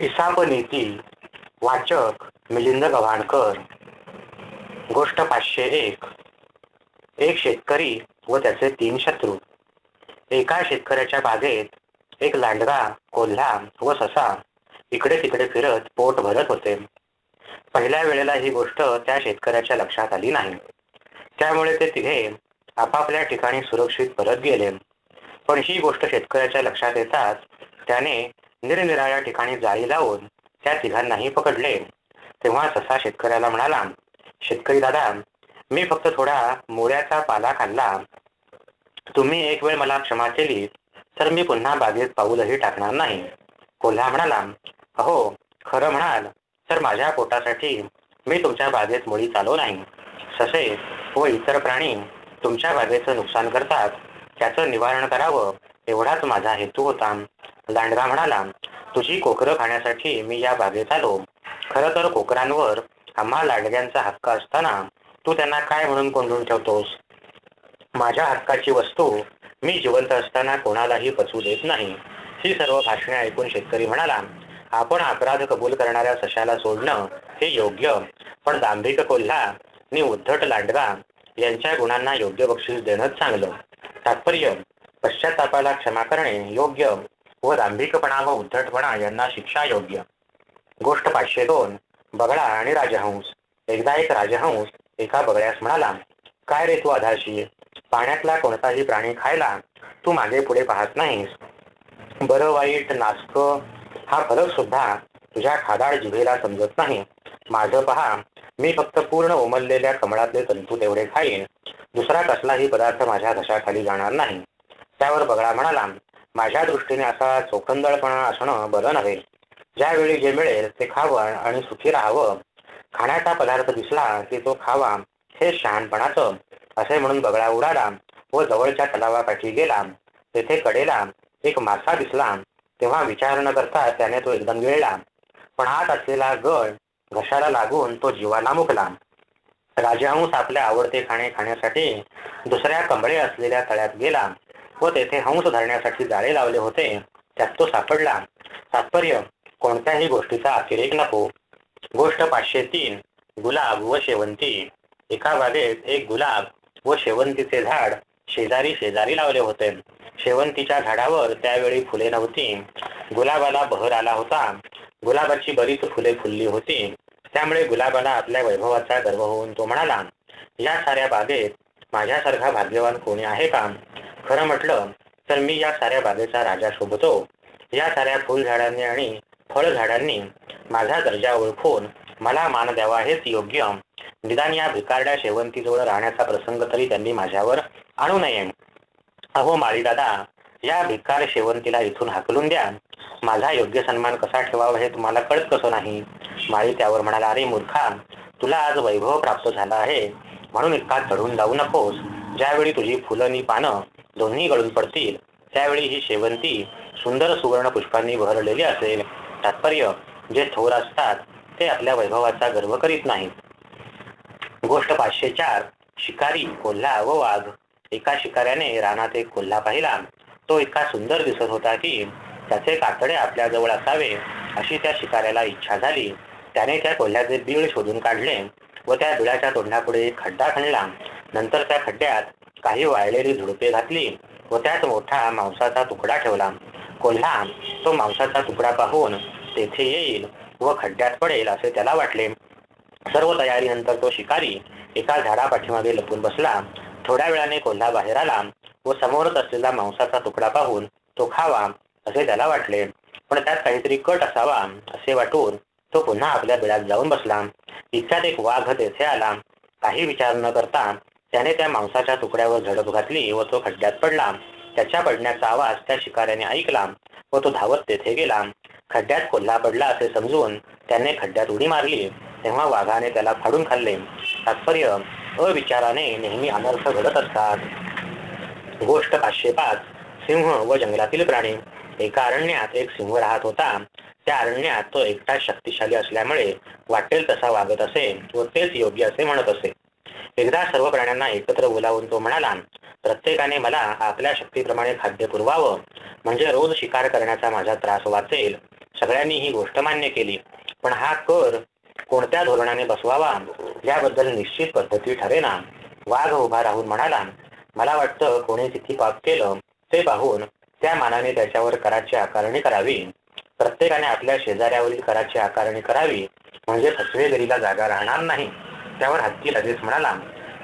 इसापनीती वाचक मिलिंद गव्हाणकर गोष्ट पाचशे एक. एक शेतकरी व त्याचे तीन शत्रू. एका शेतकऱ्याच्या बागेत एक लांडगा कोल्हा व ससा इकडे तिकडे फिरत पोट भरत होते. पहिल्या वेळेला ही गोष्ट त्या शेतकऱ्याच्या लक्षात आली नाही. त्यामुळे ते तिघे आपापल्या ठिकाणी सुरक्षित परत गेले. पण ही गोष्ट शेतकऱ्याच्या लक्षात येताच त्याने निरनिराळ्या ठिकाणी जाळी लावून त्या तिघांनाही पकडले. तेव्हा ससा शेतकऱ्याला म्हणाला शेतकरी दादा मी फक्त थोडा मोऱ्याचा पाला खाल्ला. तुम्ही एक वेळ मला क्षमा केली तर मी पुन्हा बागेत पाऊलही टाकणार नाही. कोल्हा म्हणाला अहो खरं म्हणाल तर माझ्या पोटासाठी मी तुमच्या बागेत मुळी चालू नाही. ससे व इतर प्राणी तुमच्या बागेचं नुकसान करतात. त्याचं निवारण करावं एवढाच माझा हेतू होता. लांडगा म्हणाला तुझी कोकरं खाण्यासाठी मी या बागेत आलो. खरं तर कोकरांवर आम्हा लांडग्यांचा हक्क असताना तू त्यांना काय म्हणून कोंडून ठेवतोस? माझ्या हक्काची वस्तू मी जिवंत असताना कोणालाही पचवू देत नाही. ही सर्व भाषणे ऐकून शेतकरी म्हणाला आपण अपराध कबूल करणाऱ्या सशाला सोडणं हे योग्य पण दांभिक कोल्हा आणि उद्धट लांडगा यांच्या गुणांना योग्य बक्षीस देणंच चांगलं. तात्पर्य पश्चातापाला क्षमा करणे योग्य व दांभिकपणा व उद्धटपणा यांना शिक्षा योग्य गोष्ट पाचशे दोन बगळा आणि राजहंस. एकदा एक राजहंस एका बगळ्यास म्हणाला काय रे तू आधारशी? पाण्यातला कोणताही प्राणी खायला तू मागे पुढे पाहत नाहीस. बरं वाईट नास्क हा फरक सुद्धा तुझ्या खादाड जिभेला समजत नाही. माझं पहा मी फक्त पूर्ण उमललेल्या कमळातले तंतू तेवढे खाईन. दुसरा कसलाही पदार्थ माझ्या घशाखाली जाणार नाही. त्यावर बगळा म्हणाला माझ्या दृष्टीने असा चोखंदळपणा असणं बरं नव्हे. ज्यावेळी जे मिळेल ते खावं आणि सुखी राहावं. खाण्याचा पदार्थ दिसला की तो खावा हे शहाणपणाचं असे म्हणून बगळा उडाला व जवळच्या तलावाकाठी गेला. तेथे कडेला एक मासा दिसला. तेव्हा विचार न करता त्याने तो एकदम गिळला पण आत असलेला गळ घशाला लागून तो जीवाला मुकला. राजाहूस आपल्या आवडते खाणे खाण्यासाठी दुसऱ्या कंबळे असलेल्या तळ्यात गेला. व तेथे हंस धरण्यासाठी जाळे लावले होते. त्यात तो सापडला. तात्पर्य कोणत्याही गोष्टीचा अतिरेक नको. गोष्ट पाचशे तीन गुलाब व शेवंती. एका बागेत एक गुलाब व शेवंतीचे झाड शेजारी शेजारी लावले होते. शेवंतीच्या झाडावर त्यावेळी फुले नव्हती. गुलाबाला बहर आला होता. गुलाबाची बरीच फुले फुलली होती. त्यामुळे गुलाबाला आपल्या वैभवाचा गर्व होऊन तो म्हणाला या साऱ्या बागेत माझ्यासारखा भाग्यवान कोणी आहे का? खरं म्हटलं तर मी या साऱ्या बागेचा राजा शोभतो. या साऱ्या फुलझाडांनी आणि फळझाडांनी माझा दर्जा ओळखून मला मान द्यावा हेच योग्य. निदान या भिकारड्या शेवंतीजवळ राहण्याचा प्रसंग तरी त्यांनी माझ्यावर आणू नये. अहो माळी दादा या भिकार शेवंतीला इथून हाकलून द्या. माझा योग्य सन्मान कसा ठेवावा हे तुम्हाला कळत कसं नाही? माळी त्यावर म्हणाला अरे मूर्खा तुला आज वैभव प्राप्त झाला आहे. म्हणून इतका चढून जाऊ नकोस. ज्यावेळी तुझी फुलं पानं दोन्ही गळून पडतील. त्यावेळी ही शेवंती सुंदर सुवर्ण पुष्पांनी भरलेली असेल. तात्पर्य जे थोर असतात ते आपल्या वैभवाचा गर्व करीत नाहीत. गोष्ट पाचशे चार शिकारी कोल्हा व वाघ. एका शिकाऱ्याने रानात एक कोल्हा पाहिला. तो इतका सुंदर दिसत होता की त्याचे कातडे आपल्या जवळ असावे अशी त्या शिकाऱ्याला इच्छा झाली. त्याने त्या कोल्ह्याचे बीळ शोधून काढले व त्या बिळाच्या तोंडापुढे एक खड्डा खणला. नंतर त्या खड्ड्यात काही वाळलेली झुडपे घातली व त्यात मोठा मांसाचा तुकडा ठेवला. कोल्हा तो मांसाचा तुकडा पाहून तेथे येईल व खड्ड्यात पडेल असे त्याला वाटले. सर्व तयारीनंतर तो शिकारी एका झाडा पाठीमागे लपून बसला. थोड्या वेळाने कोल्हा बाहेर आला व समोरच असलेला मांसाचा तुकडा पाहून तो खावा असे त्याला वाटले. पण त्यात काहीतरी कट असावा असे वाटून तो पुन्हा आपल्या बिळात जाऊन बसला. इतक्यात एक वाघ तेथे आला. काही विचार न करता त्याने त्या मांसाच्या तुकड्यावर झडप घातली व तो खड्ड्यात पडला. त्याच्या पडण्याचा आवाज त्या शिकाऱ्याने ऐकला व तो धावत तेथे गेला. खड्ड्यात कोल्हा पडला असे समजून त्याने खड्ड्यात उडी मारली. तेव्हा वाघाने त्याला फाडून खाल्ले. तात्पर्य अविचाराने नेहमी अनर्थ घडत असतात. गोष्ट पाचशे पाच. सिंह व जंगलातील प्राणी. एका अरण्यात एक सिंह राहत होता. त्या अरण्यात तो एकटा शक्तिशाली असल्यामुळे वाटेल तसा वागत असे व तेच योग्य असे म्हणत असे. एकदा सर्व प्राण्यांना एकत्र बोलावून तो म्हणाला प्रत्येकाने मला आपल्या शक्तीप्रमाणे खाद्य पुरवावं. म्हणजे रोज शिकार करण्याचा माझा त्रास वाचेल. सगळ्यांनी ही गोष्ट मान्य केली. पण हा कर कोणत्या धोरणाने बसवावा? याबद्दल निश्चित पद्धती ठरेना. वाघ उभा राहून म्हणाला मला वाटतं कोणी किती पाप केलं ते पाहून त्या मानाने त्याच्यावर कराची आकारणी करावी. प्रत्येकाने आपल्या शेजाऱ्यावरील कराची आकारणी करावी. म्हणजे फसवेगिरीला जागा राहणार नाही. त्यावर हत्ती लगेच म्हणाला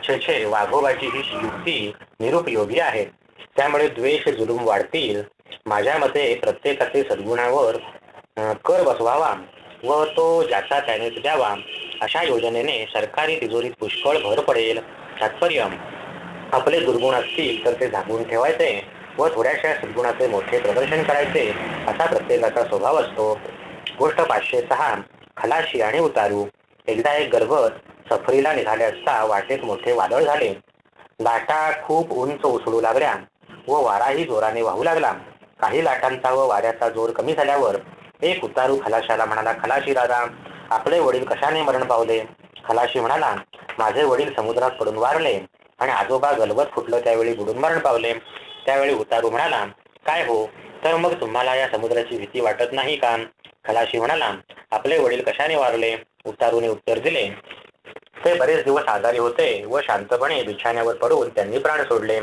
छे छे वाघोबाची ही युक्ती निरुपयोगी आहे. त्यामुळे द्वेष जुलूम वाढतील. माझ्या मते प्रत्येकाचे सद्गुणावर कर बसवावा व तो ज्याचा त्यानेच द्यावा अशा योजनेने सरकारी तिजोरीत पुष्कळ भर पडेल. तात्पर्य आपले दुर्गुण असतील तर ते झाकून ठेवायचे व थोड्याशा सद्गुणाचे मोठे प्रदर्शन करायचे असा प्रत्येकाचा स्वभाव असतो. गोष्ट पाचशे सहा खलाशी आणि उतारू. एकदा एक गर्भत सफरीला निघाले असता वाटेत मोठे वादळ झाले. लाटा खूप उंच उसळू लागल्या व वाराही जोराने वाहू लागला. काही लाटांचा व वाऱ्याचा जोर कमी झाल्यावर एक उतारू खलाशाला म्हणाला खलाशी दादा आपले वडील कशाने मरण पावले? खलाशी म्हणाला माझे वडील समुद्रात पडून वारले आणि आजोबा गलबत फुटलं त्यावेळी बुडून मरण पावले. त्यावेळी उतारू म्हणाला काय हो तर मग तुम्हाला या समुद्राची भीती वाटत नाही का? खलाशी म्हणाला आपले वडील कशाने वारले? उतारूने उत्तर दिले ते बरेच दिवस आजारी होते व शांतपणे बिछाण्यावर पडून त्यांनी प्राण सोडले.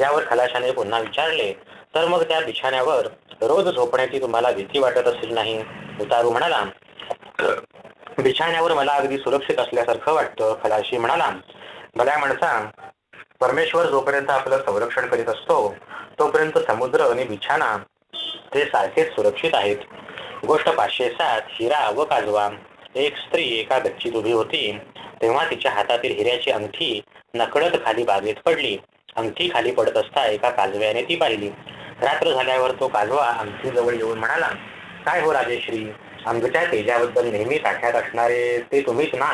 यावर खलाशाने पुन्हा विचारले तर मग त्या बिछाण्यावर रोज झोपण्याची तुम्हाला भीती वाटत असेल नाही? उतारू म्हणाला बिछाण्यावर मला अगदी सुरक्षित असल्यासारखं वाटतं खलाशी म्हणाला. भल्या माणसा परमेश्वर जोपर्यंत आपलं संरक्षण करीत असतो तोपर्यंत समुद्र आणि बिछाना ते सारखेच सुरक्षित आहेत. गोष्ट पाचशे सात हिरा व काजवा एक स्त्री एका गच्चीत उभी होती. तेव्हा तिच्या हातातील हिऱ्याची अंगठी नकळत खाली बागेत पडली. अंगठी खाली पडत असता एका काजव्याने ती पाहिली. रात्र झाल्यावर तो काजवा अंगठीजवळ येऊन म्हणाला काय हो राजेश्री अंगच्या तेजाबद्दल नेहमी ताठ्यात असणारे ते तुम्हीच ना.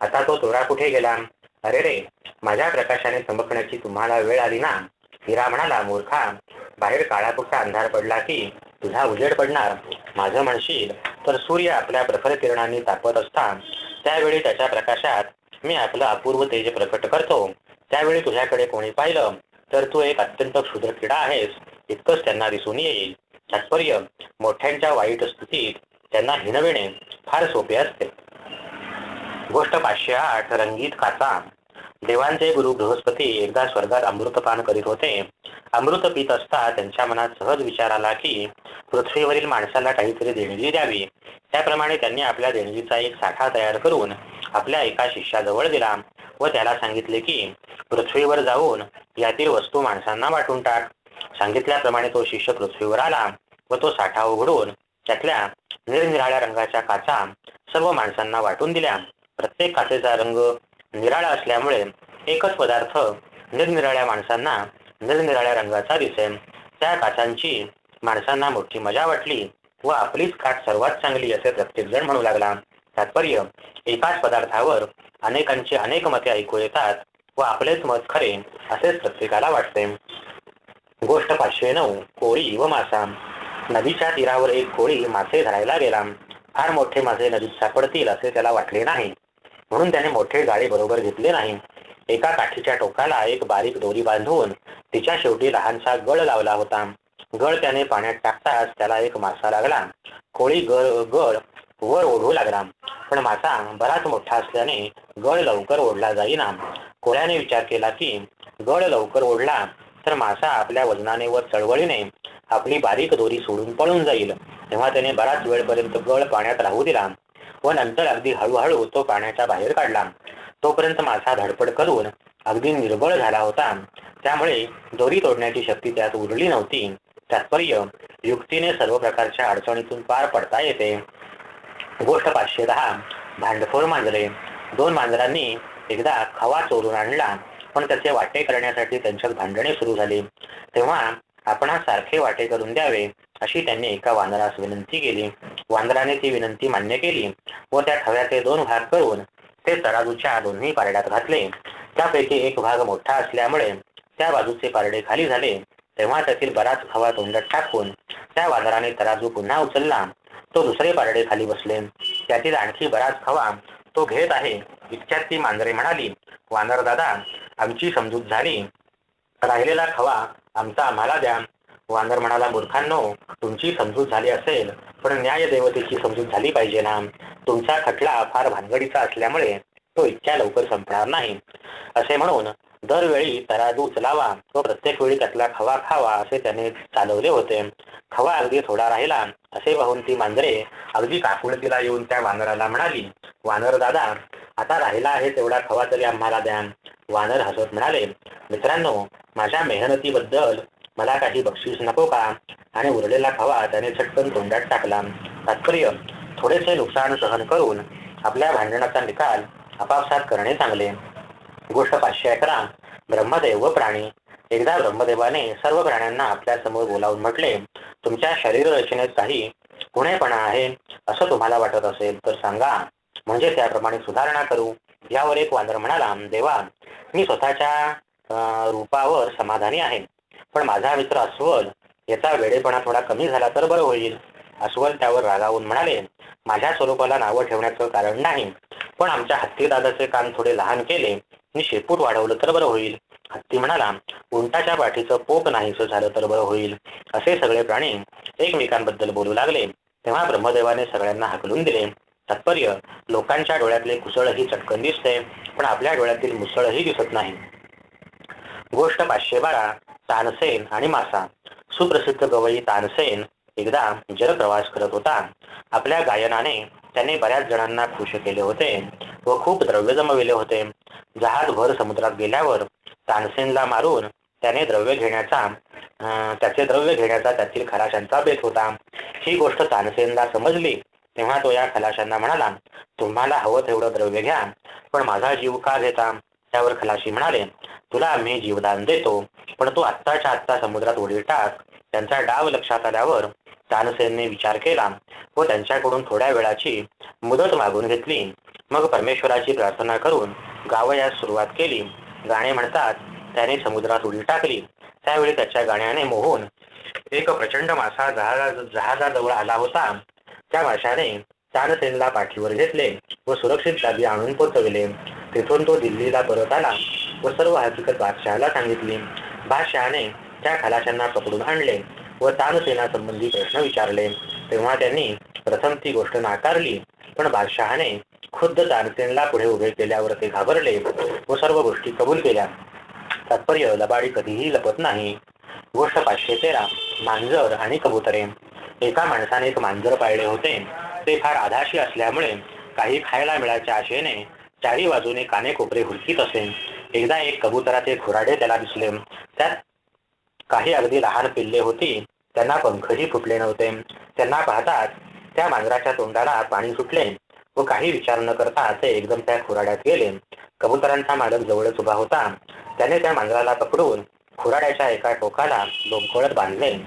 आता तो तोरा कुठे गेला? अरे रे माझ्या प्रकाशाने चमकण्याची तुम्हाला वेळ आली ना. हिरा म्हणाला मूर्खा बाहेर काळापुरता अंधार पडला की तुझा उजेड पडणार. माझं म्हणशील तर सूर्य आपल्या प्रखर किरणांनी तापत असता त्यावेळी त्याच्या प्रकाशात मी आपलं अपूर्व तेज प्रकट करतो. त्यावेळी तुझ्याकडे कोणी पाहिलं तर तू एक अत्यंत क्षुद्र क्रीडा आहेस. इतकंच त्यांना दिसून येईल. तात्पर्य मोठ्यांच्या वाईट स्थितीत त्यांना हिणविणे फार सोपे असते. गोष्ट पाचशे आठ रंगीत काचा. देवांचे गुरु बृहस्पती एकदा स्वर्गात अमृतपान करीत होते. अमृत पित असता त्यांच्या मनात सहज विचार आला की पृथ्वीवरील माणसाला काहीतरी देणगी द्यावी. त्याप्रमाणे त्यांनी आपल्या देणगीचा एक साठा तयार करून आपल्या एका शिष्याजवळ दिला व त्याला सांगितले की पृथ्वीवर जाऊन यातील वस्तू माणसांना वाटून टाक. सांगितल्याप्रमाणे तो शिष्य पृथ्वीवर आला व तो साठा उघडून त्यातल्या निरनिराळ्या रंगाच्या काचा सर्व माणसांना वाटून दिल्या. प्रत्येक काचेचा रंग निराळा असल्यामुळे एकच पदार्थ निरनिराळ्या माणसांना निरनिराळ्या रंगाचा दिसे त्या काचांची माणसांना मोठी मजा वाटली व आपलीच काठ सर्वात चांगली असे प्रत्येक जण म्हणू लागला. तात्पर्य एकाच पदार्थावर अनेकांची अनेक मते ऐकू येतात व आपलेच मत खरे असेच प्रत्येकाला वाटते. गोष्ट पाचशे नऊ कोळी व मासा. नदीच्या तीरावर एक कोळी मासे धरायला गेला. फार मोठे मासे नदीत सापडतील असे त्याला वाटले नाही. म्हणून त्याने मोठे जाळे बरोबर घेतले नाही. एका काठीच्या टोकाला एक बारीक दोरी बांधून तिच्या शेवटी लहानसा गळ लावला होता. गळ त्याने पाण्यात टाकताच त्याला एक मासा लागला. कोळी गळ गळ वर ओढू लागला. पण मासा बराच मोठा असल्याने गळ लवकर ओढला जाईना. कोळ्याने विचार केला की गळ लवकर ओढला तर मासा आपल्या वजनाने व चळवळीने आपली बारीक दोरी सोडून पळून जाईल. तेव्हा त्याने बराच वेळपर्यंत गळ पाण्यात राहू दिला. व नंतर अगदी हळूहळू तो पाण्याच्या बाहेर काढला. तोपर्यंत मासा धडपड करून अगदी निर्बळ झाला होता. त्यामुळे दोरी तोडण्याची शक्ती त्यात उरली नव्हती. तात्पर्य युक्तीने सर्व प्रकारच्या अडचणीतून पार पडता येते. गोष्ट पाचशे दहा. भांडफोर मांजरे. दोन मांजरांनी एकदा खवा चोरून आणला पण त्याचे वाटे करण्यासाठी त्यांच्यात भांडणे सुरू झाली. तेव्हा आपण सारखे वाटे करून द्यावे अशी त्यांनी एका वानरास विनंती केली. वांदराने ती विनंती मान्य केली व त्या खव्याचे दोन भाग करून ते तराजूच्या दोन्ही पारड्यात घातले. त्यापैकी एक भाग मोठा असल्यामुळे त्या बाजूचे पारडे खाली झाले. तेव्हा त्यातील बराच खवा तोंडात टाकून त्या वानराने तराजू पुन्हा उचलला. तो दुसरे पारडे खाली बसले. त्यातील आणखी बराच खवा तो घेत आहे. इतक्यात ती मांजरे म्हणाली वानर दादा आमची समजूत झाली. राहिलेला खवा आमचा आम्हाला द्या. वानर म्हणाला मूर्खांनो तुमची समजूत झाली असेल पण न्याय देवतेची समजूत झाली पाहिजे ना. तुमचा खटला फार भानगडीचा असल्यामुळे तो इतक्या लवकर संपणार नाही. असे म्हणून दरवेळी तराजू उचलावा व प्रत्येक वेळी त्यातला खवा खावा असे त्याने चालवले होते. खवा अगदी थोडा राहिला. असे पाहून ती मांजरे अगदी काकुळतीला येऊन त्या वानराला म्हणाली वानर दादा आता राहिला आहे तेवढा खवा तरी आम्हाला द्या. वानर हसत म्हणाले मित्रांनो माझ्या मेहनतीबद्दल मला काही बक्षीस नको का? आणि उरलेला खवा त्याने झटकन तोंडात टाकला. तात्पर्य थोडेसे नुकसान सहन करून आपल्या भांडणाचा निकाल आपापसात करणे चांगले. गोष्ट पाचशे अकरा ब्रह्मदेव व प्राणी. एकदा ब्रह्मदेवाने सर्व प्राण्यांना आपल्यासमोर बोलावून म्हटले तुमच्या शरीर रचनेत काही कुणेपणा आहे असं तुम्हाला वाटत असेल तर सांगा. म्हणजे त्याप्रमाणे सुधारणा करू. यावर एक वानर म्हणाला देवा मी स्वतःच्या रूपावर समाधानी आहे. पण माझा मित्र अस्वल याचा वेडेपणा थोडा कमी झाला तर बरं होईल. अस्वल त्यावर रागावून म्हणाले माझ्या स्वरूपाला नावं ठेवण्याचं कारण नाही. पण आमच्या हत्तीदादाचे कान थोडे लहान केले. मी शेपूट वाढवलं तर बरं होईल. हत्ती म्हणाला उंटाच्या पाठीचं पोक नाहीसं झालं तर बरं होईल. असे सगळे प्राणी एकमेकांबद्दल बोलू लागले. तेव्हा ब्रह्मदेवाने सगळ्यांना हकलून दिले. तात्पर्य लोकांच्या डोळ्यातले कुसळही चटकन दिसते पण आपल्या डोळ्यातील मुसळही दिसत नाही. गोष्ट पाचशे बारा तानसेन आणि मासा. सुप्रसिद्ध गवई तानसेन एकदा जलप्रवास करत होता. आपल्या गायनाने त्याने बऱ्याच जणांना खुश केले होते व खूप द्रव्य जमविले होते. जहाज भर समुद्रात गेल्यावर तानसेनला मारून त्याने द्रव्य घेण्याचा त्याचे द्रव्य घेण्याचा त्यातील खलाशांचा बेत होता. ही गोष्ट तानसेनला समजली. तेव्हा तो या खलाशांना म्हणाला तुम्हाला हवं तेवढं द्रव्य घ्या पण माझा जीव का घेता? त्यावर खलाशी म्हणाले तुला आम्ही जीवदान देतो पण तू आत्ताच्या आत्ता समुद्रात उडी टाक. त्यांचा डाव लक्षात आल्यावर तानसेनने विचार केला व त्यांच्याकडून थोड्या वेळाची मुदत मागून घेतली. मग परमेश्वराची प्रार्थना करून गावयास सुरुवात केली. गाणे म्हणतात त्याने समुद्रात उडी टाकली. त्यावेळी त्याच्या गाण्याने मोहून एक प्रचंड मासा जहाजा जहाजाजवळ आला होता. त्या माशाने तानसेनला पाठीवर घेतले व सुरक्षित जागी आणून पोचविले. तेथून तो दिल्लीला परत आला व सर्व हकीकत बादशहाला सांगितली. बादशहाने त्या खलाशांना पकडून आणले व तानसेनासंबंधी प्रश्न विचारले. तेव्हा त्यांनी प्रथम ती गोष्ट नाकारली पण बादशहाने खुद्द तानसेनला पुढे उभे केल्यावर ते घाबरले व सर्व गोष्टी कबूल केल्या. तात्पर्य लबाडी कधीही लपत नाही. गोष्ट पाचशे तेरा मांजर आणि कबुतरे. एका माणसाने एक मांजर पाळले होते. ते फार आधाशी असल्यामुळे काही खायला मिळायच्या आशेने चारी बाजूने काने कोपरे हुलकीत असे. एकदा एक कबुतराचे खुराडे त्याला दिसले. त्यात काही अगदी लहान पिल्ले होती. त्यांना पंखही फुटले नव्हते. त्यांना पाहताच त्या मांजराच्या तोंडाला पाणी सुटले. व काही विचार न करता ते एकदम त्या खुराड्यात गेले. कबुतरांचा मालक जवळच उभा होता. त्याने त्या मांजराला पकडून खुराड्याच्या एका टोकाला लोंबकोळत बांधले.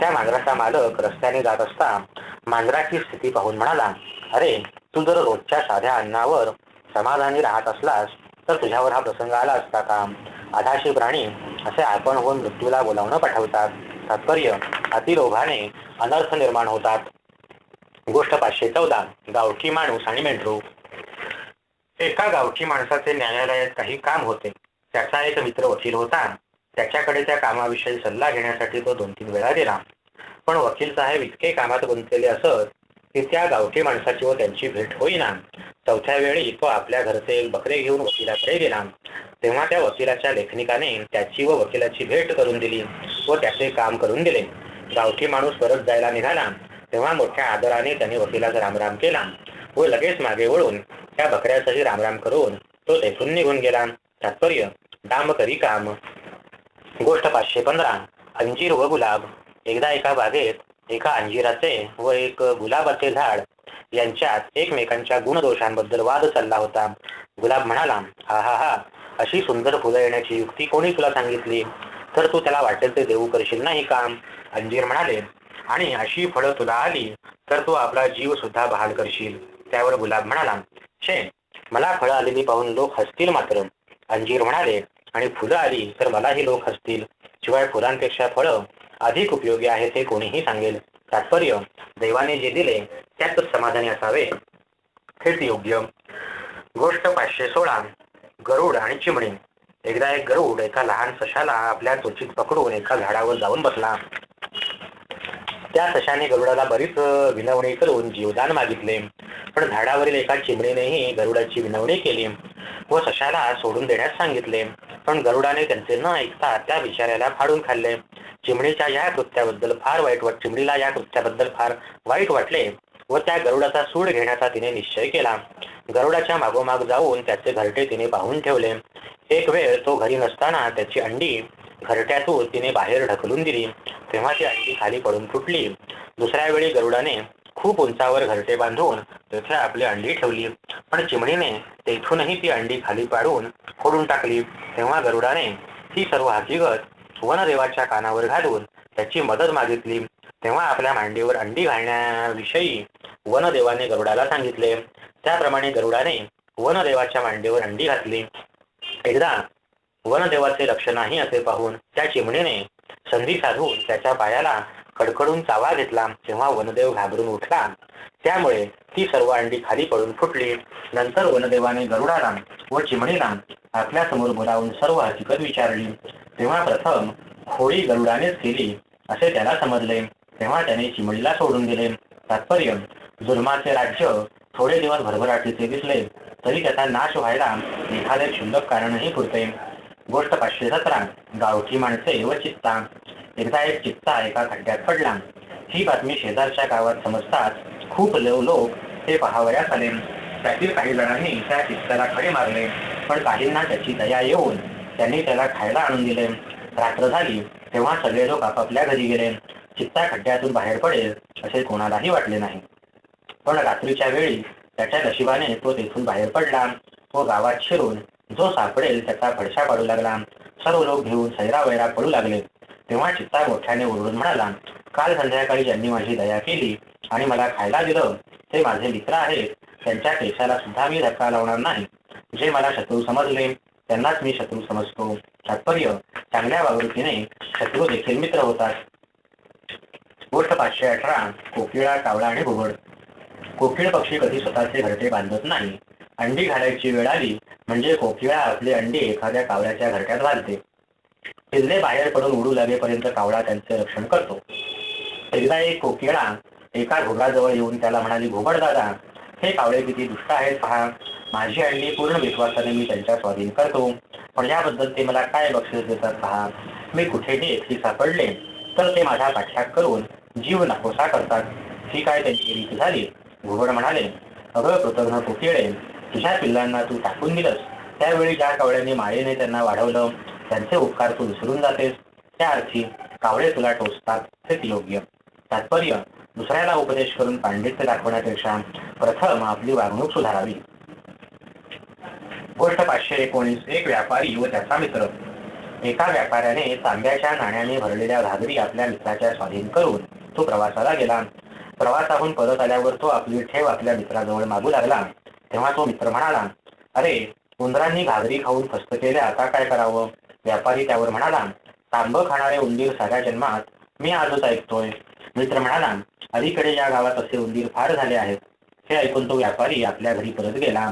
त्या मांजराचा मालक रस्त्याने जात असता मांजराची स्थिती पाहून म्हणाला अरे तू जर रोजच्या साध्या अन्नावर समाधानी राहत असलास तर तुझ्यावर हा प्रसंग आला असता का? आधाशी प्राणी असे आपण होऊन मृत्यूला बोलावणं पाठवतात. तात्पर्य अतिलोभाने अनर्थ निर्माण होतात. गोष्ट पाचशे चौदा गावठी माणूस आणि मेंढरू. एका गावठी माणसाचे न्यायालयात काही काम होते. त्याचा एक मित्र वकील होता. त्याच्याकडे त्या कामाविषयी सल्ला घेण्यासाठी तो दोन तीन वेळा गेला. पण वकील साहेब इतके कामात गुंतलेले असत की त्या गावठी माणसाची व त्यांची भेट होईना. चौथ्या वेळी तो आपल्या घरचे बकरे घेऊन वकिलाकडे गेला. तेव्हा त्या वकिलाच्या लेखनिकाने त्याची व वकिलाची भेट करून दिली व त्याचे काम करून दिले. गावठी माणूस परत जायला निघाला. तेव्हा मोठ्या आदराने त्याने वकिलाचा रामराम केला व लगेच मागे वळून त्या बकऱ्याचाही रामराम करून तो तेथून निघून गेला. तात्पर्य डांब करी काम. गोष्ट पाचशे पंधरा अंजीर व गुलाब. एकदा एका बागेत एका अंजिराचे व एक गुलाबाचे झाड यांच्यात एकमेकांच्या गुणदोषांबद्दल वाद चालला होता. गुलाब म्हणाला हा हा हा अशी सुंदर फुलं येण्याची युक्ती कोणी तुला सांगितली? तर तू त्याला वाटेल ते देऊ करशील नाही काम अंजीर म्हणाले आणि अशी फळं तुला आली तर तू आपला जीव सुद्धा बहाल करशील. त्यावर गुलाब म्हणाला शे मला फळं आलेली पाहून लोक हसतील मात्र. अंजीर म्हणाले आणि फुलं आली तर मलाही लोक हसतील. शिवाय फुलांपेक्षा फळं अधिक उपयोगी आहे ते कोणीही सांगेल. तात्पर्य देवाने जे दिले त्यातच समाधानी असावे. हेच योग्य. गोष्ट पाचशे सोळा. गरुड आणि चिमणी. एकदा एक गरुड एका लहान सशाला आपल्या त्वचित पकडून एका झाडावर जाऊन बसला. त्या सशाने गरुडाला बरीच विनवणी करून जीवदान मागितले. पण झाडावरील एका चिमणीनेही गरुडाची विनवणी केली व सशाला सोडून देण्यास सांगितले. पण गरुडाने त्यांचे न ऐकता त्या बिचाऱ्याला फाडून खाल्ले. चिमणीच्या या कृत्याबद्दल फार वाईट वाट चिमणीला या कृत्याबद्दल फार वाईट वाटले व त्या गरुडाचा सूड घेण्याचा तिने निश्चय केला. गरुडाच्या मागोमाग जाऊन त्याचे घरटे तिने पाहून ठेवले. एक वेळ तो घरी नसताना त्याची अंडी घरट्यातून तिने बाहेर ढकलून दिली. तेव्हा ती अंडी खाली पडून फुटली. दुसऱ्या वेळी गरुडाने खूप उंचावर घरटे बांधून तेथे आपली अंडी ठेवली. पण चिमणीने तेथूनही ती अंडी खाली पाडून फोडून टाकली. तेव्हा गरुडाने ही सर्व हकीकत वनदेवाच्या कानावर घालून त्याची मदत मागितली. तेव्हा आपल्या मांडीवर अंडी घालण्याविषयी वनदेवाने गरुडाला सांगितले. त्याप्रमाणे गरुडाने वनदेवाच्या मांडीवर अंडी घातली. एकदा वनदेवाचे लक्ष नाही असे पाहून त्या चिमणीने संधी साधून त्याच्या पायाला कडकडून चावा घेतला. तेव्हा वनदेव घाबरून उठला. त्यामुळे ती सर्व अंडी खाली पडून फुटली. नंतर वनदेवाने गरुडाला व चिमणीला आपल्यासमोर बोलावून सर्व हकीकत विचारली. तेव्हा प्रथम होळी गरुडानेच केली असे त्याला समजले. तेव्हा त्याने चिमणीला सोडून दिले. तात्पर्य जुलमाचे राज्य थोडे दिवस भरभराटीचे दिसले तरी त्याचा नाश व्हायला एखादे क्षुल्लक कारणही पुरते. गोष्ट पाचशे सतरा गावठी माणसे व चित्ता. एकदा एक चित्ता एका खड्ड्यात पडला. ही बातमी शेजारच्या गावात समजताच खूप लोक लोक ते पहावयास आले. त्यातील काही जणांनी त्या चित्ताला खडे मारले. पण काहींना त्याची दया येऊन त्यांनी त्याला खायला आणून दिले. रात्र झाली तेव्हा सगळे लोक आपापल्या घरी गेले. चित्ता खड्ड्यातून बाहेर पडेल असे कोणालाही वाटले नाही. पण रात्रीच्या वेळी त्याच्या नशिबाने तो तेथून बाहेर पडला तो गावात शिरून जो सापडेल त्याचा फडशा पाडू लागला. सर्व लोक घेऊन सैरावैरा पडू लागले. तेव्हा चित्ता मोठ्याने ओरडून म्हणाला काल संध्याकाळी ज्यांनी माझी दया केली आणि मला खायला दिलं ते माझे मित्र आहेत. त्यांच्या केसाला सुद्धा मी धक्का लावणार नाही. जे मला शत्रू समजले त्यांनाच मी शत्रू समजतो. तात्पर्य चांगल्या वागणुकीने शत्रू देखील मित्र होतात. गोष्ट पाचशे अठरा कोकिळा कावळा आणि घुबड कोकिळ पक्षी कधी स्वतःचे घरटे बांधत नाही. अंडी घालायची वेळ आली म्हणजे कोकिळा आपले अंडी एखाद्या कावळ्याच्या घरट्यात घालते. पिल्ले बाहेर पडून उडू लागेपर्यंत कावळा त्यांचे रक्षण करतो. एकदा एक कोकिळा एका घोबराजवळ येऊन त्याला म्हणाली घोबड दादा हे कावळे किती दुष्ट आहेत पहा. माझी अंडी पूर्ण विश्वासाने मी त्यांच्या स्वाधीन करतो. पण याबद्दल ते मला काय बक्षीस देतात पहा? मी कुठेही एकटी सापडले तर ते माझा पाठ्याग करून जीव नाकोसा करतात. ही काय त्यांची रीत झाली? घोबड म्हणाले अगं कृतघ्न कोकिळे तुझ्या पिल्लांना तू टाकून दिलंस. त्यावेळी ज्या कावळ्यांनी मायेने त्यांना वाढवलं त्यांचे उपकार तू विसरून जातेस. त्या अर्थी कावळे तुला टोचतात हेच योग्य तात्पर्य दुसऱ्याला उपदेश करून पांडित्य दाखवण्यापेक्षा प्रथम आपली वागणूक सुधारावी. गोष्ट पाचशे एकोणीस एक व्यापारी व त्याचा मित्र. एका व्यापाऱ्याने तांब्याच्या नाण्याने भरलेल्या घागरी आपल्या मित्राच्या स्वाधीन करून तो प्रवासाला गेला. प्रवासाहून परत आल्यावर तो आपली ठेव आपल्या मित्राजवळ मागू लागला. तेव्हा तो मित्र म्हणाला अरे उंदरांनी घागरी खाऊन फस्त केले आता काय करावं? व्यापारी त्यावर म्हणाला तांब खाणारे उंदीर साऱ्या जन्मात मी आजच ऐकतोय. मित्र म्हणाला अलीकडे या गावात असे उंदीर फार झाले आहेत. हे ऐकून तो व्यापारी आपल्या घरी परत गेला.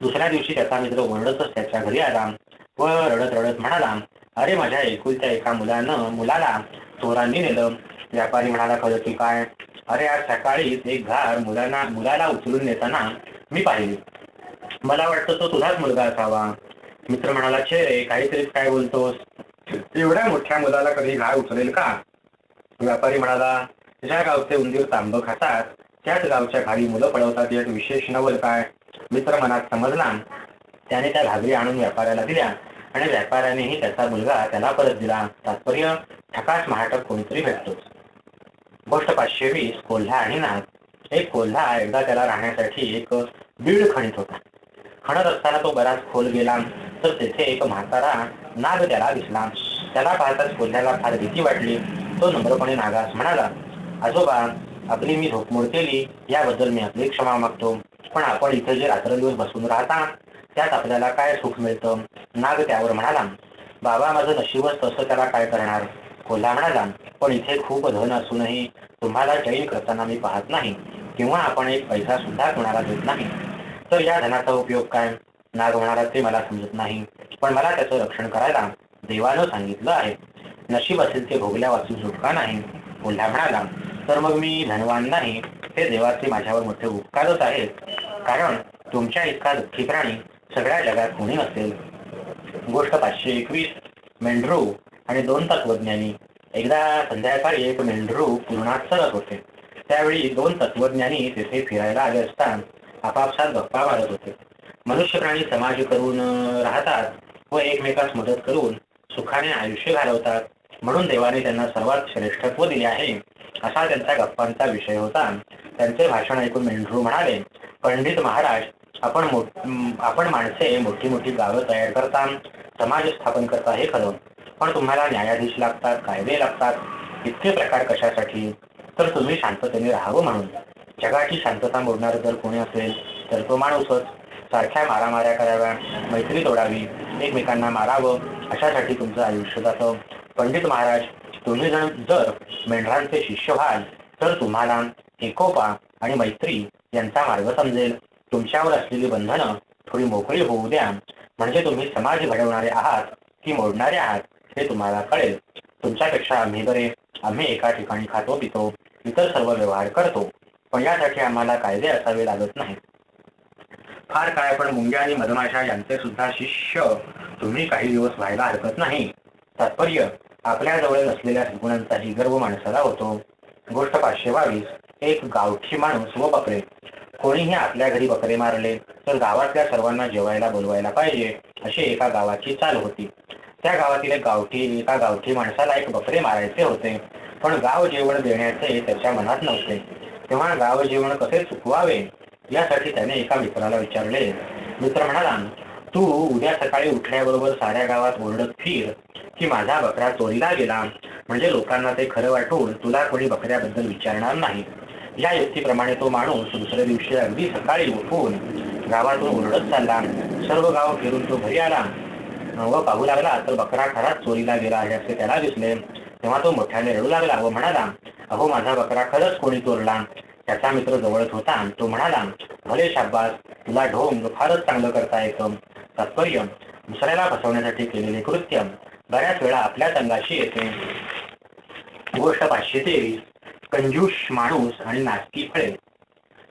दुसऱ्या दिवशी त्याचा मित्र ओरडतच त्याच्या घरी आला व रडत रडत म्हणाला अरे माझ्या एकुलत्या एका मुलानं मुलाला चोरांनी नेलं. व्यापारी म्हणाला खरं की काय? अरे आज सकाळीच एक घार मुलांना मुलाला उचलून नेताना मी पाहिली. मला वाटतं तो तुझाच मुलगा असावा. मित्र म्हणाला छे रे काहीतरी काय बोलतोस? एवढ्या मोठ्या मुलाला कधी घार उचलेल का? व्यापारी म्हणाला ज्या गावचे उंदीर तांब खातात त्याच गावच्या घाडी मुलं पळवतात एक विशेष नवल काय? मित्र मनात समजला. त्याने त्या घागरी आणून व्यापाऱ्याला दिल्या आणि व्यापाऱ्यानेही त्याचा मुलगा त्याला परत दिला. तात्पर्य ठकास महाटक कोणीतरी भेटतोच गोष्ट पाचशे वीस कोल्हा आणि नाग. एक कोल्हा एकदा त्याला राहण्यासाठी एक बीड खणीत होता. खणत असताना तो बराच खोल गेला तर तेथे एक म्हातारा नाग त्याला दिसला. त्याला पाहताच कोल्ह्याला फार भीती वाटली. तो नम्रपणे नागास म्हणाला आजोबा आपली मी झोपमोड केली याबद्दल मी आपली क्षमा मागतो. पण आपण इथे जे रात्रंदिवस बसून राहता त्यात आपल्याला काय सुख मिळतं? नाग त्यावर म्हणाला बाबा माझं नशीबच तसं त्याला काय करणार? कोल्हा म्हणाला पण इथे खूप धन असूनही तुम्हाला चैन करताना मी पाहत नाही. किंवा आपण एक पैसा सुद्धा कोणाला देत नाही. तर या धनाचा उपयोग काय? नाग म्हणाला ते मला समजत नाही. पण मला त्याचं रक्षण करायला देवानं सांगितलं आहे. नशीब असेल ते भोगल्या वाचून सुटका नाही. कोल्हा म्हणाला तर मग मी धनवान नाही ते देवाचे माझ्यावर मोठे उपकारच आहेत कारण तुमच्या इतका दुःखी प्राणी सगळ्या जगात कोणी असेल गोष्ट पाचशे एकवीस मेंढरू आणि दोन तत्वज्ञानी. एकदा संध्याकाळी एक मेंढरू पूर्णात सरत होते. त्यावेळी दोन तत्वज्ञानी तेथे फिरायला आले असता आपापसात गप्पा मारत होते. मनुष्य प्राणी समाज करून राहतात व एकमेकास मदत करून सुखाने आयुष्य घालवतात. म्हणून देवाने त्यांना सर्वात श्रेष्ठत्व दिले आहे. असा त्यांचा गप्पांचा विषय होता. त्यांचे भाषण ऐकून मेंढरू म्हणाले पंडित महाराज आपण आपण माणसे मोठी मोठी गावं तयार करता. समाज स्थापन करता हे खरं. पण तुम्हाला न्यायाधीश लागतात कायदे लागतात. इतके प्रकार कशासाठी? तर तुम्ही शांततेने राहावं म्हणून. जगाची शांतता मोडणार जर कोणी असेल तर तो माणूसच. सारख्या मारामाऱ्या कराव्या मैत्री तोडावी एकमेकांना मारावं अशासाठी तुमचं आयुष्य जातं. पंडित महाराज तुम्ही जण जर मेंढरांचे शिष्य व्हाल तर तुम्हाला एकोपा आणि मैत्री यांचा मार्ग समजेल. तुमच्यावर असलेली बंधनं थोडी मोकळी होऊ द्या. म्हणजे तुम्ही समाज घडवणारे आहात की मोडणारे आहात हे तुम्हाला कळेल. तुमच्यापेक्षा आम्ही बरे. आम्ही एका ठिकाणी खातो पितो इतर सर्व व्यवहार करतो. पण यासाठी आम्हाला कायदे असावे लागत नाही फार काय पण मुंग्या आणि मधमाशा यांचे सुद्धा शिष्य तुम्ही काही दिवस व्हायला हरकत नाही. तात्पर्य आपल्याजवळ नसलेल्या गुणांचाही गर्व माणसाला होतो. गोष्ट पाचशे बावीस एक गावठी माणूस व बकरे. कोणीही आपल्या घरी बकरे मारले तर गावातल्या सर्वांना जेवायला बोलवायला पाहिजे अशी एका गावाची चाल होती. त्या गावातील एक गावठी एका गावठी माणसाला एक बकरे मारायचे होते पण गाव जेवण देण्याचे त्याच्या मनात नव्हते. तेव्हा गाव जेवण कसे चुकवावे यासाठी त्याने एका मित्राला विचारले. मित्र म्हणाला तू उद्या सकाळी उठल्याबरोबर साऱ्या गावात ओरडत फिर की माझा बकरा चोरीला गेला. म्हणजे लोकांना ते खरं वाटून तुला कोणी बकऱ्याबद्दल विचारणार नाही. या युक्तीप्रमाणे तो माणूस दुसऱ्या दिवशी अगदी सकाळी उठून गावातून ओरडत चालला. सर्व गाव फिरून तो घरी आला. व पाहू लागला तर बकरा खराच चोरीला गेला आहे असे त्याला दिसले. तेव्हा तो मोठ्याने रडू लागला व म्हणाला अहो माझा बकरा खरंच कोणी चोरला? त्याचा मित्र जवळच होता तो म्हणाला भले शाब्बास तुला ढोंग फारच चांगलं करता येतं. तात्पर्य दुसऱ्याला फसवण्यासाठी केलेले कृत्य बऱ्याच वेळा आपल्याच अंगाशी येते. गोष्ट पाचशे तेवीस कंजूष माणूस आणि नास्ती फळे.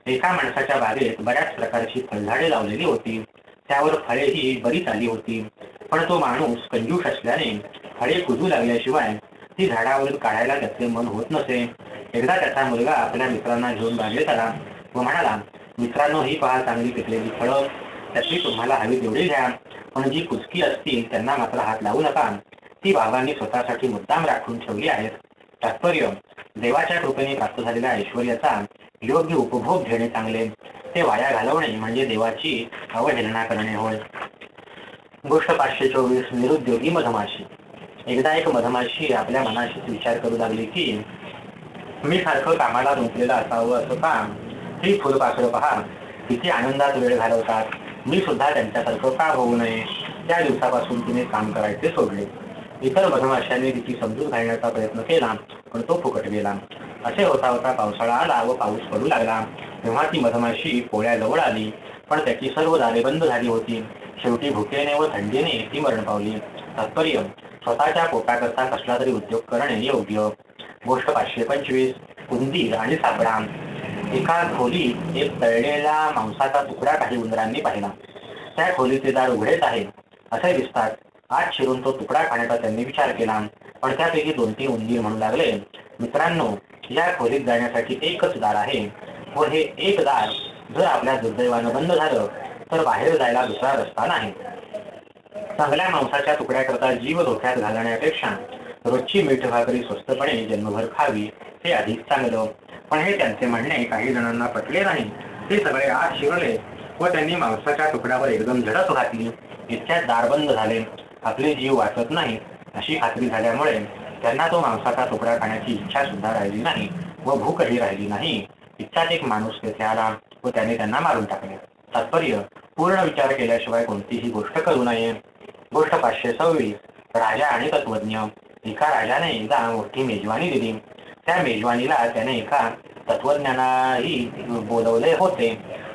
एका माणसाच्या बागेत बऱ्याच प्रकारची फळझाडे लावलेली होती. त्यावर फळे ही बरीच आली होती. पण तो माणूस कंजूष असल्याने फळे कुजू लागल्याशिवाय ती झाडावर काढायला त्याचे मन होत नसे. एकदा त्याचा मुलगा आपल्या मित्रांना घेऊन बागेत आला व म्हणाला मित्रांनो ही पहा चांगली पिकलेली फळं. त्यातली तुम्हाला हवी तेवढी घ्या. पण जी कुचकी असतील त्यांना मात्र हात लावू नका. ती बाबांनी स्वतःसाठी मुद्दाम राखून ठेवली आहेत. तात्पर्य देवाच्या कृपेने प्राप्त झालेल्या ऐश्वर्याचा योग्य उपभोग घेणे चांगले. ते वाया घालवणे म्हणजे देवाची अवहेलना करणे होय. गोष्ट पाचशे चोवीस निरुद्योगी मधमाशी. एकदा एक मधमाशी आपल्या मनाशीच विचार करू लागली की मी सारखं कामाला गुंतलेलं असावं असं का? ही फुलपाखरं पहा किती आनंदात वेळ घालवतात. मी सुद्धा त्यांच्यासारखं का होऊ नये? त्या दिवसापासून तिने काम करायचे सोडले. इतर मधमाशांनी तिची समजूत घालण्याचा प्रयत्न केला पण तो फुकट गेला. असे होता होता पावसाळा आला व पाऊस पडू लागला. तेव्हा ती मधमाशी पोळ्याजवळ आली पण त्याची सर्व दारे बंद झाली होती. शेवटी भुकेने व थंडीने ती मरण पावली. तात्पर्य स्वतःच्या पोटाकरता कसला तरी उद्योग करणे योग्य. गोष्ट पाचशे पंचवीस उंदीर आणि सापडा एका खोलीत एक तळलेला मांसाचा तुकडा काही उंदरांनी पाहिला. त्या खोलीचे दार उघडेच आहे असे दिसतात. आत शिरून तो तुकडा खाण्याचा त्यांनी विचार केला. पण त्यापैकी दोन तीन उंदीर म्हणू लागले मित्रांनो या खोलीत जाण्यासाठी एकच दार आहे. व हे एक दार जर आपल्या दुर्दैवानं बंद झालं तर बाहेर जायला दुसरा रस्ता नाही. चांगल्या मांसाच्या तुकड्याकरता जीव धोक्यात घालण्यापेक्षा रोजची मीठ भाकरी स्वस्तपणे जन्मभर खावी हे अधिक चांगलं. पण हे त्यांचे म्हणणे काही जणांना पटले नाही. ते सगळे आत शिरले व त्यांनी मांसाच्या तुकड्यावर एकदम झडप घातली. इतक्यात दारबंद झाले. आपले जीव वाचत नाही. अशी खात्री झाल्यामुळे त्यांना तो मांसाचा तुकडा खाण्याची इच्छा सुद्धा राहिली नाही व भूकही राहिली नाही. इच्छाच एक माणूस तेथे आला व त्याने त्यांना मारून टाकले. तात्पर्य पूर्ण विचार केल्याशिवाय कोणतीही गोष्ट करू नये. गोष्ट पाचशे सव्वीस राजा आणि तत्वज्ञ. एका राजाने एकदा मोठी मेजवानी दिली. त्या मेजवानीला त्याने एका तत्वज्ञानाही बोलवले होते.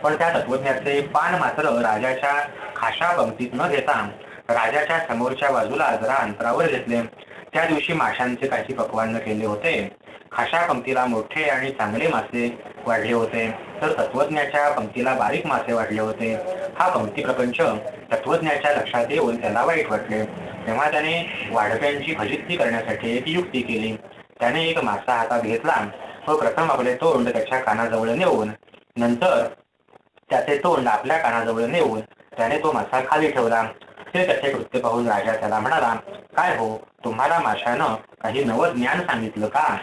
पण त्या तत्वज्ञाचे पान मात्र राजाच्या खाशा पंक्तीत न घेता राजाच्या समोरच्या बाजूला जरा अंतरावर घेतले. त्या दिवशी माशांचे काही पकवान केले होते. खाशा पंक्तीला मोठे आणि चांगले मासे वाढले होते. तर तत्वज्ञाच्या पंक्तीला बारीक मासे वाढले होते. हा पंक्ती प्रपंच तत्वज्ञाच्या लक्षात येऊन त्याला वाईट वाटले. तेव्हा त्याने वाढप्यांची फजिती करण्यासाठी एक युक्ती केली. त्याने एक मासा हातात घेतला. व प्रथम आपले तोंड त्याच्या कानाजवळ नेऊन नंतर त्याचे तोंड आपल्या कानाजवळ नेऊन त्याने तो मासा खाली ठेवला. ते त्याचे कृत्य पाहून राजा त्याला म्हणाला काय हो तुम्हाला माशानं काही नवं ज्ञान सांगितलं का?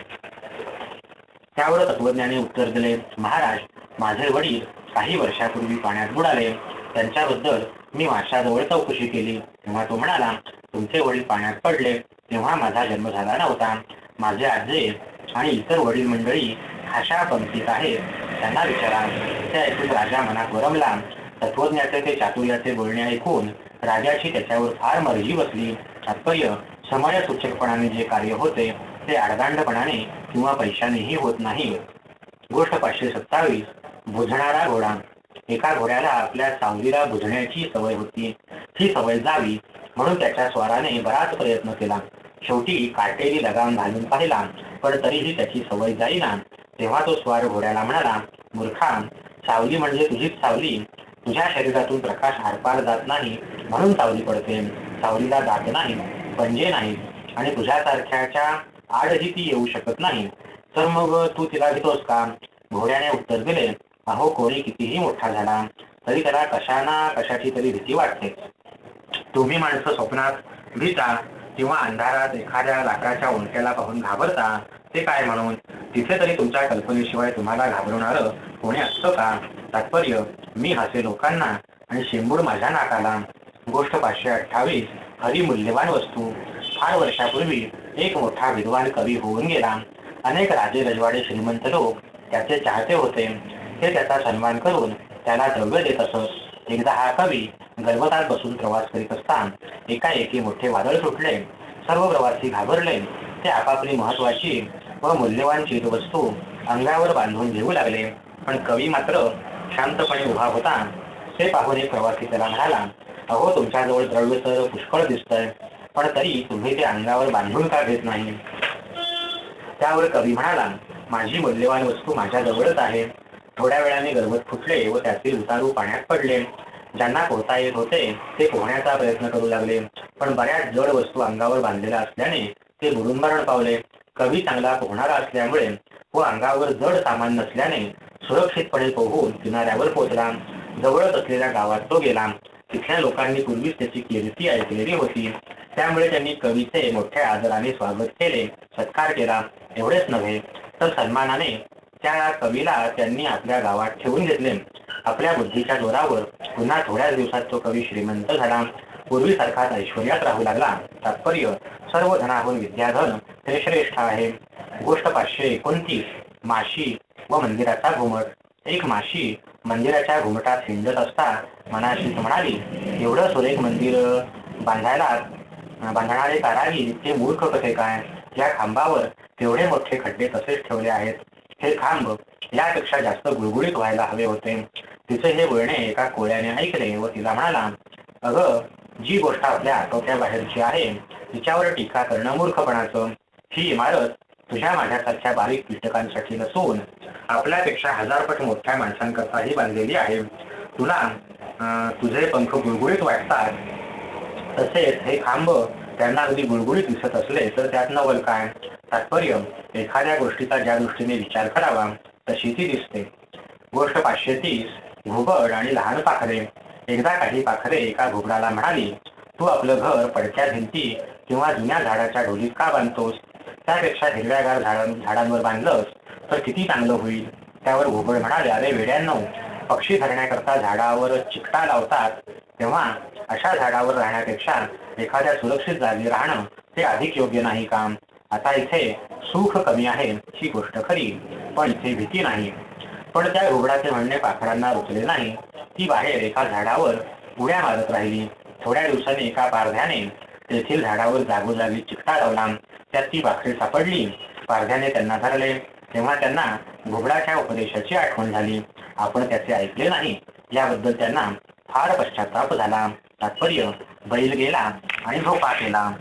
त्यावर तत्वज्ञाने उत्तर दिले महाराज माझे वडील काही वर्षापूर्वी पाण्यात बुडाले. त्यांच्याबद्दल मी माशाजवळ चौकशी केली. तेव्हा तो म्हणाला तुमचे वडील पाण्यात पडले. तेव्हा माझा जन्म झाला नव्हता. माझे आजे आणि इतर वडील मंडळी खाशा पंक्तीत आहेत. त्यांना विचारा. ते ऐकून राजा मनात वरमला तत्वज्ञाचे ते चातुर्याचे बोलणे ऐकून राजाची त्याच्यावर फार मर्जी बसली. तात्पर्य समय सूचकपणाने जे कार्य होते ते आडदांडपणाने किंवा पैशानेही होत नाही. गोष्ट पाचशे सत्तावीस बुजणारा घोडा. एका घोड्याला आपल्या सावलीला बुजण्याची सवय होती. ही सवय जावी म्हणून त्याच्या स्वाराने बराच प्रयत्न केला. शेवटी काटेरी लगाम घालून पाहिला पण तरीही त्याची सवय जाईना तेव्हा तो स्वार घोड्याला म्हणाला मूर्खा सावली म्हणजे तुझीच सावली. तुझ्या शरीरातून प्रकाश आरपार जात नाही म्हणून सावली पडते. सावलीला जात नाही पंजे नाही आणि तुझ्यासारख्याच्या आडही ती येऊ शकत नाही. तर मग तू तिला घेतोस का? घोड्याने उत्तर दिले अहो कोणी कितीही मोठा झाला तरी त्याला कशाना कशाची तरी भीती वाटते. तुम्ही माणसं स्वप्नात भीता किंवा अंधारात एखाद्या लाकडाच्या उंट्याला पाहून घाबरता ते काय म्हणून? तिथे तरी तुमच्या कल्पनेशिवाय तुम्हाला घाबरवणार कोणी असतं का? तात्पर्य मी हसे लोकांना आणि शेंबूड माझ्या नाकाला. गोष्ट पाचशे अठ्ठावीस हरी मूल्यवान वस्तू. फार वर्षापूर्वी एक मोठा विद्वान कवी होऊन गेला. अनेक राजे रजवाडे श्रीमंत लोक त्याचे चाहते होते. ते त्याचा सन्मान करून त्याला द्रव्य देत असत. एकदा हा कवी गर्भतात बसून प्रवास करीत असताना एकाएकी मोठे वादळ सुटले. सर्व प्रवासी घाबरले. ते आपापली महत्वाची व मूल्यवान चीजवस्तू अंगावर बांधून घेऊ लागले. पण कवी मात्र शांतपणे उभा होता. ते पाहून एक प्रवासी त्याला म्हणाला अहो तुमच्याजवळ द्रव्य तर पुष्कळ दिसतंय पण तरी तुम्ही ते अंगावर बांधून का घेत नाही? त्यावर कवी म्हणाला माझी मूल्यवान वस्तू माझ्याजवळच आहे. थोड्या वेळाने गर्भत फुटले व त्यातील उतारू पाण्यात पडले. ज्यांना पोहता येत होते ते पोहण्याचा प्रयत्न करू लागले. पण बऱ्याच जड वस्तू अंगावर बांधलेल्या असल्याने ते बुडून मरण पावले. कवी चांगला पोहणारा असल्यामुळे व अंगावर जड सामान नसल्याने सुरक्षितपणे पोहून किनाऱ्यावर पोहोचला. जवळच असलेल्या गावात तो गेला. तिथल्या लोकांनी पूर्वीच त्याची कीर्ती ऐकलेली होती. त्यामुळे त्यांनी कवीचे मोठ्या आदराने स्वागत केले. सत्कार केला. एवढेच नव्हे तर सन्मानाने त्या कवीला त्यांनी आपल्या गावात ठेवून घेतले. आपल्या बुद्धीच्या जोरावर पुन्हा थोड्याच दिवसात तो कवी श्रीमंत झाला. पूर्वीसारखाच ऐश्वर्यात राहू लागला. तात्पर्य सर्व धनाहून विद्याधन हे श्रेष्ठ आहे. गोष्ट पाचशे एकोणतीस माशी व मंदिराचा घुमट. एक माशी मंदिराच्या घुमटात हिंडत असता मनाशी म्हणाली एवढं सुरेख मंदिर बांधायला बांधणारे कारागीर ते मूर्ख कसे काय? या खांबावर तेवढे मोठे खड्डे तसेच ठेवले आहेत. हे खांब यापेक्षा जास्त गुळगुळीत व्हायला हवे होते. तिचे हे बोलणे एका कोळ्याने ऐकले व तिला म्हणाला अगं जी गोष्ट आपल्या आटोक्याबाहेरची आहे तिच्यावर टीका करणं मूर्खपणाचं. ही इमारत तुझ्या माझ्यासारख्या बारीक कीटकांसाठी नसून आपल्यापेक्षा हजारपट मोठ्या माणसांकरताही बांधलेली आहे. तुला तुझे पंख गुळगुळीत वाटतात. तसेच हे खांब त्यांना अगदी गुळगुळीत दिसत असले तर त्यात नवल काय? तात्पर्य एखाद्या गोष्टीचा ज्या दृष्टीने विचार करावा तशी ती दिसते. गोष्ट पाचशे तीस घुबड आणि लहान पाखरे. एकदा काही पाखरे एका घुबडाला म्हणाली तू आपलं घर पडक्या भिंती किंवा जुन्या झाडाच्या ढोलीत का बांधतोस? त्यापेक्षा हिरव्यागार झाडांवर बांधलंस तर किती चांगलं होईल? त्यावर घुबड म्हणाले अरे वेड्यांनो पक्षी धरण्याकरता झाडावर चिकटा लावतात. तेव्हा अशा झाडावर राहण्यापेक्षा एखाद्या सुरक्षित जागी राहणं ते अधिक योग्य नाही का? आता इथे सुख कमी आहे ही गोष्ट खरी पण इथे भीती नाही. पण त्या घुबडाचे म्हणणे पाखरांना रुचले नाही. ती बाहेर एका झाडावर उड्या मारत राहिली. थोड्या दिवसांनी एका पारध्याने तेथील झाडावर जागोजागी चिकटा लावला. त्यात ती पाखरे सापडली. पारध्याने त्यांना धरले. तेव्हा त्यांना घुबडाच्या उपदेशाची आठवण झाली. आपण त्याचे ऐकले नाही. याबद्दल त्यांना फार पश्चाताप झाला. तात्पर्य बैल गेला आणि झोपा केला.